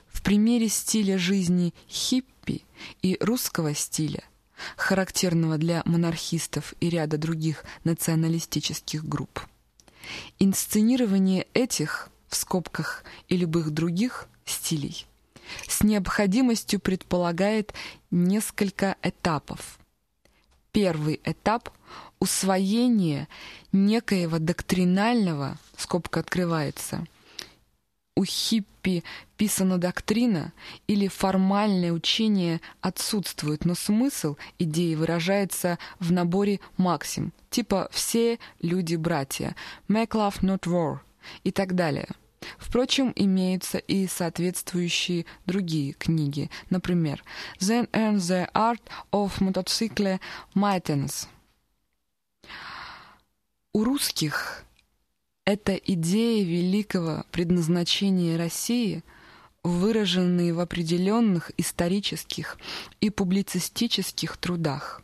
В примере стиля жизни хиппи и русского стиля, характерного для монархистов и ряда других националистических групп, инсценирование этих, в скобках и любых других, стилей с необходимостью предполагает несколько этапов. Первый этап — усвоение некоего доктринального, скобка открывается, у хиппи писана доктрина или формальное учение отсутствует, но смысл идеи выражается в наборе максим, типа «все люди братья», «make love not war» и так далее. Впрочем, имеются и соответствующие другие книги, например «Then and the Art of Motorcycle Maintenance». У русских это идея великого предназначения России, выраженные в определенных исторических и публицистических трудах.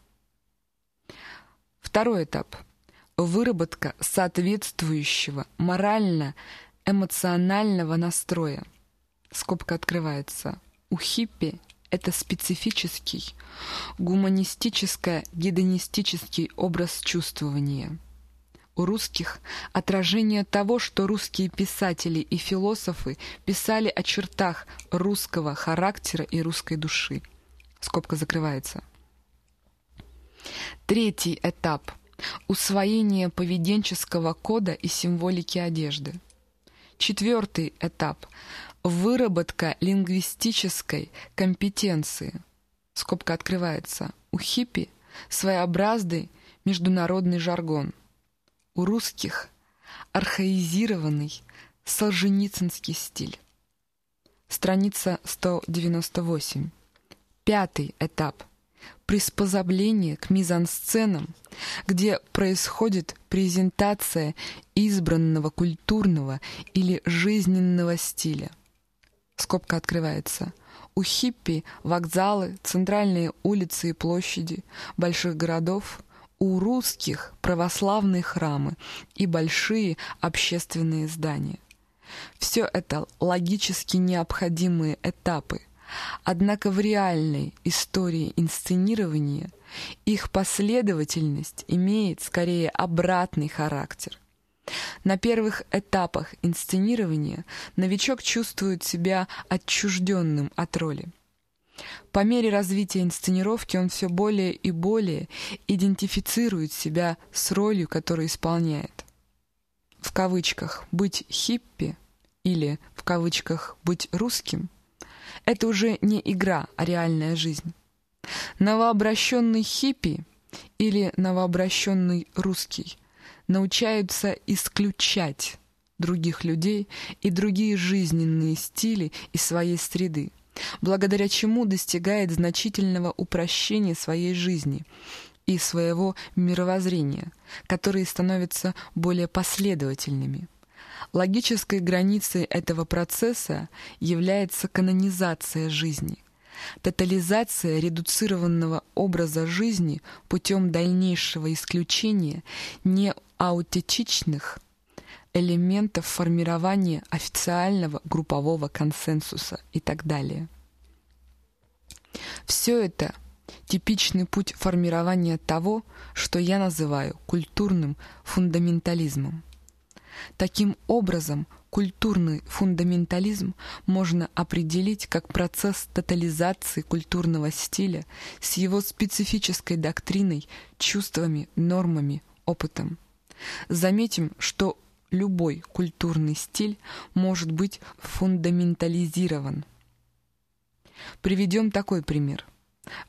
Второй этап – выработка соответствующего морально-эмоционального настроя. Скобка открывается. У хиппи это специфический, гуманистическо-гедонистический образ чувствования – у русских отражение того, что русские писатели и философы писали о чертах русского характера и русской души. Скобка закрывается. Третий этап – усвоение поведенческого кода и символики одежды. Четвертый этап – выработка лингвистической компетенции. Скобка открывается. У хиппи своеобразный международный жаргон – у русских архаизированный солженицынский стиль. Страница 198. Пятый этап. Приспособление к мизансценам, где происходит презентация избранного культурного или жизненного стиля. Скобка открывается. У хиппи вокзалы, центральные улицы и площади больших городов у русских православные храмы и большие общественные здания. Все это логически необходимые этапы, однако в реальной истории инсценирования их последовательность имеет скорее обратный характер. На первых этапах инсценирования новичок чувствует себя отчужденным от роли. По мере развития инсценировки он все более и более идентифицирует себя с ролью, которую исполняет. В кавычках «быть хиппи» или в кавычках «быть русским» — это уже не игра, а реальная жизнь. Новообращенный хиппи или новообращенный русский научаются исключать других людей и другие жизненные стили из своей среды благодаря чему достигает значительного упрощения своей жизни и своего мировоззрения, которые становятся более последовательными. Логической границей этого процесса является канонизация жизни, тотализация редуцированного образа жизни путем дальнейшего исключения неаутетичных элементов формирования официального группового консенсуса и так далее. Все это типичный путь формирования того, что я называю культурным фундаментализмом. Таким образом, культурный фундаментализм можно определить как процесс тотализации культурного стиля с его специфической доктриной, чувствами, нормами, опытом. Заметим, что любой культурный стиль может быть фундаментализирован. Приведем такой пример.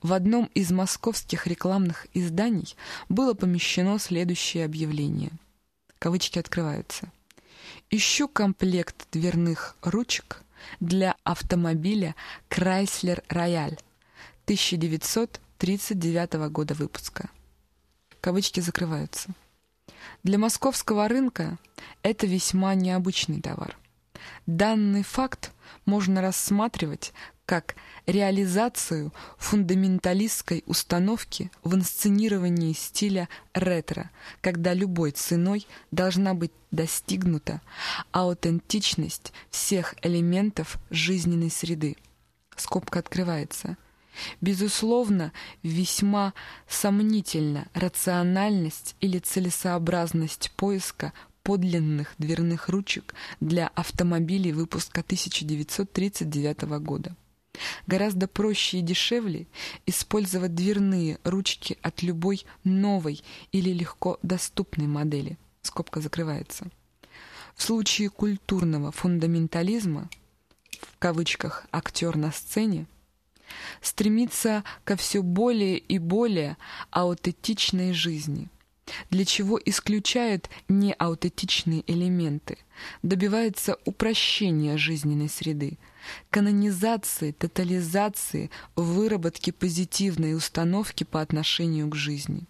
В одном из московских рекламных изданий было помещено следующее объявление. Кавычки открываются. «Ищу комплект дверных ручек для автомобиля Chrysler Royale 1939 года выпуска». Кавычки закрываются. Для московского рынка это весьма необычный товар. Данный факт можно рассматривать как реализацию фундаменталистской установки в инсценировании стиля ретро, когда любой ценой должна быть достигнута аутентичность всех элементов жизненной среды. Скобка открывается. Безусловно, весьма сомнительна рациональность или целесообразность поиска подлинных дверных ручек для автомобилей выпуска 1939 года. Гораздо проще и дешевле использовать дверные ручки от любой новой или легко доступной модели. Скобка закрывается. В случае культурного фундаментализма, в кавычках «актер на сцене», стремится ко все более и более аутентичной жизни – для чего исключают неаутентичные элементы, добивается упрощения жизненной среды, канонизации, тотализации, выработки позитивной установки по отношению к жизни.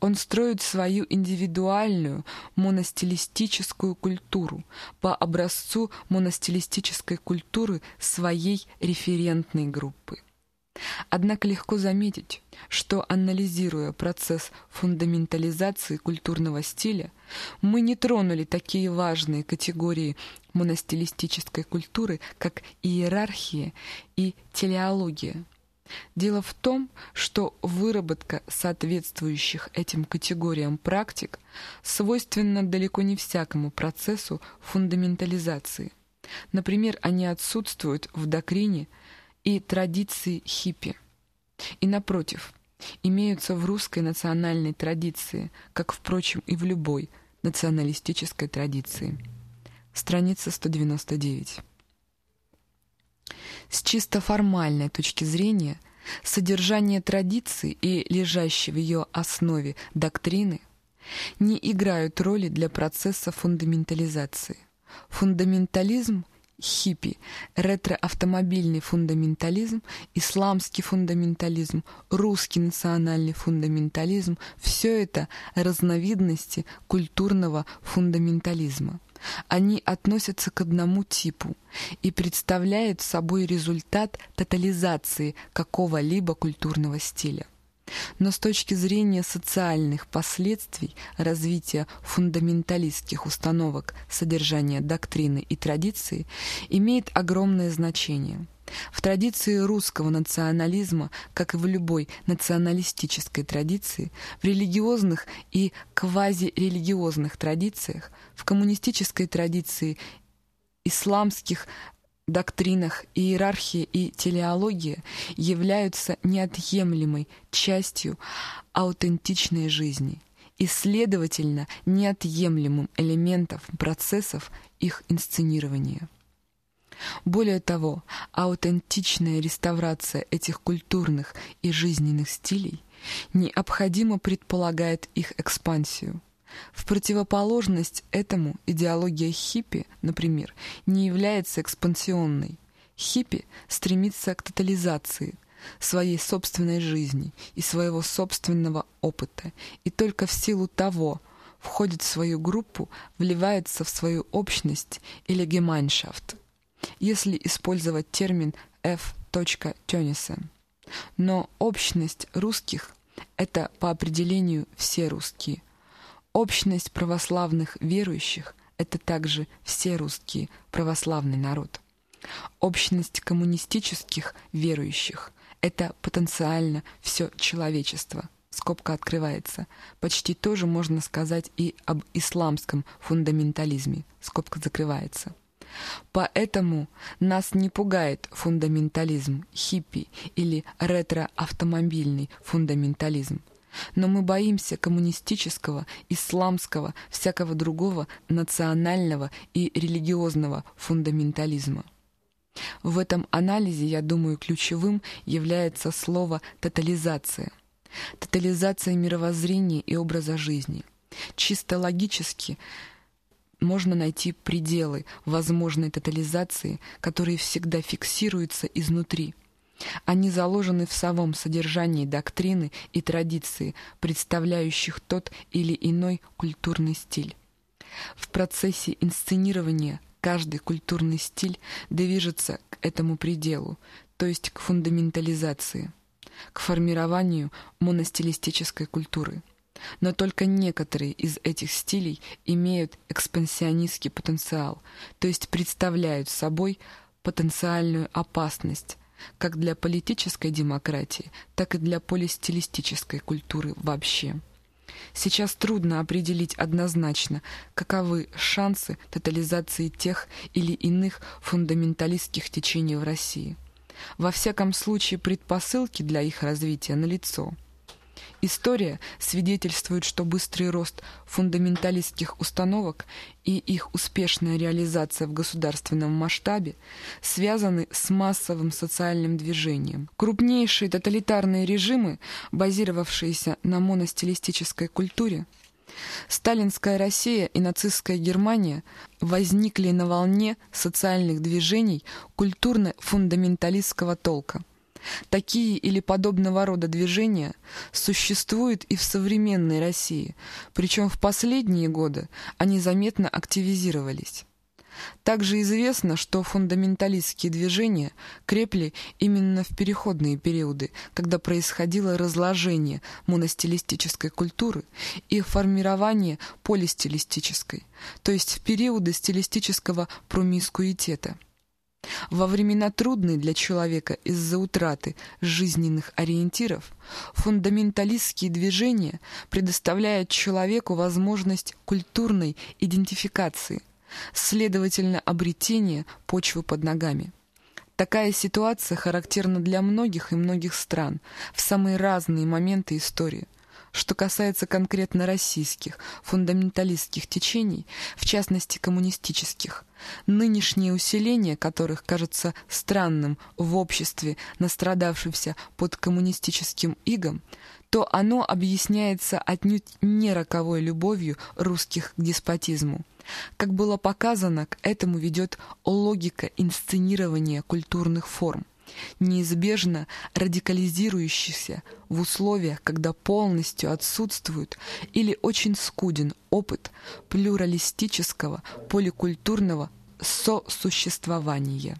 Он строит свою индивидуальную моностилистическую культуру по образцу моностилистической культуры своей референтной группы. Однако легко заметить, что, анализируя процесс фундаментализации культурного стиля, мы не тронули такие важные категории моностилистической культуры, как иерархия и телеология. Дело в том, что выработка соответствующих этим категориям практик свойственна далеко не всякому процессу фундаментализации. Например, они отсутствуют в докрине – и традиции хиппи. И напротив, имеются в русской национальной традиции, как, впрочем, и в любой националистической традиции. Страница 199. С чисто формальной точки зрения, содержание традиции и лежащей в ее основе доктрины не играют роли для процесса фундаментализации. Фундаментализм – хиппи, ретро-автомобильный фундаментализм, исламский фундаментализм, русский национальный фундаментализм – все это разновидности культурного фундаментализма. Они относятся к одному типу и представляют собой результат тотализации какого-либо культурного стиля. Но с точки зрения социальных последствий развития фундаменталистских установок содержания доктрины и традиции имеет огромное значение. В традиции русского национализма, как и в любой националистической традиции, в религиозных и квазирелигиозных традициях, в коммунистической традиции исламских доктринах иерархия и телеология являются неотъемлемой частью аутентичной жизни и, следовательно, неотъемлемым элементом процессов их инсценирования. Более того, аутентичная реставрация этих культурных и жизненных стилей необходимо предполагает их экспансию, в противоположность этому идеология хиппи, например, не является экспансионной. Хиппи стремится к тотализации своей собственной жизни и своего собственного опыта, и только в силу того входит в свою группу, вливается в свою общность или гемайншафт, если использовать термин F. Тёниса. Но общность русских — это по определению все русские, Общность православных верующих — это также все русские, православный народ. Общность коммунистических верующих — это потенциально все человечество. Скобка открывается. Почти тоже можно сказать и об исламском фундаментализме. Скобка закрывается. Поэтому нас не пугает фундаментализм хиппи или ретро-автомобильный фундаментализм. Но мы боимся коммунистического, исламского, всякого другого национального и религиозного фундаментализма. В этом анализе, я думаю, ключевым является слово «тотализация». Тотализация мировоззрения и образа жизни. Чисто логически можно найти пределы возможной тотализации, которые всегда фиксируются изнутри – они заложены в самом содержании доктрины и традиции, представляющих тот или иной культурный стиль. В процессе инсценирования каждый культурный стиль движется к этому пределу, то есть к фундаментализации, к формированию моностилистической культуры. Но только некоторые из этих стилей имеют экспансионистский потенциал, то есть представляют собой потенциальную опасность как для политической демократии, так и для полистилистической культуры вообще. Сейчас трудно определить однозначно, каковы шансы тотализации тех или иных фундаменталистских течений в России. Во всяком случае, предпосылки для их развития налицо. История свидетельствует, что быстрый рост фундаменталистских установок и их успешная реализация в государственном масштабе связаны с массовым социальным движением. Крупнейшие тоталитарные режимы, базировавшиеся на моностилистической культуре, Сталинская Россия и нацистская Германия возникли на волне социальных движений культурно-фундаменталистского толка. Такие или подобного рода движения существуют и в современной России, причем в последние годы они заметно активизировались. Также известно, что фундаменталистские движения крепли именно в переходные периоды, когда происходило разложение моностилистической культуры и формирование полистилистической, то есть в периоды стилистического промискуитета. Во времена трудные для человека из-за утраты жизненных ориентиров, фундаменталистские движения предоставляют человеку возможность культурной идентификации, следовательно, обретения почвы под ногами. Такая ситуация характерна для многих и многих стран в самые разные моменты истории. Что касается конкретно российских фундаменталистских течений, в частности коммунистических, нынешнее усиление которых кажется странным в обществе, настрадавшемся под коммунистическим игом, то оно объясняется отнюдь не роковой любовью русских к деспотизму. Как было показано, к этому ведет логика инсценирования культурных форм неизбежно радикализирующийся в условиях, когда полностью отсутствует или очень скуден опыт плюралистического поликультурного сосуществования.